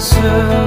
So.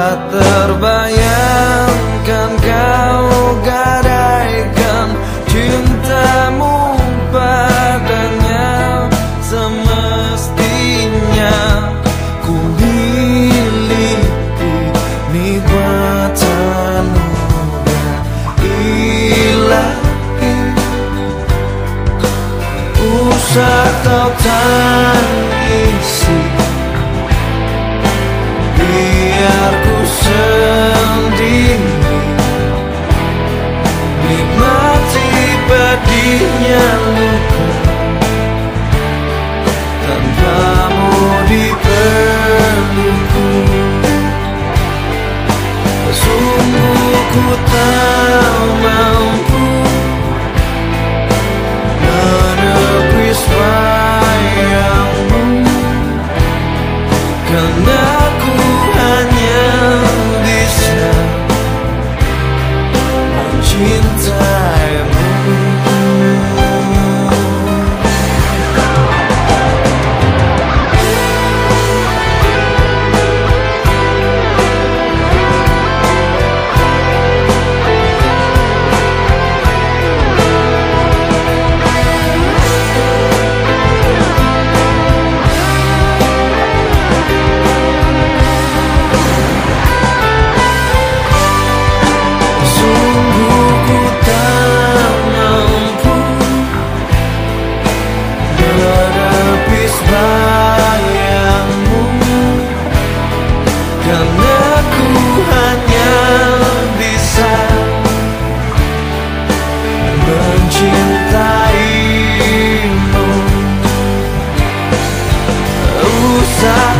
Terbayangkan kau gadaikan cintamu padanya Semestinya. Ku miliki nikmatan ilahi. Usah kau tangisi sendiri Nikmati pedihnya luka. Tanpamu di Sungguh ku tak mampu. Karena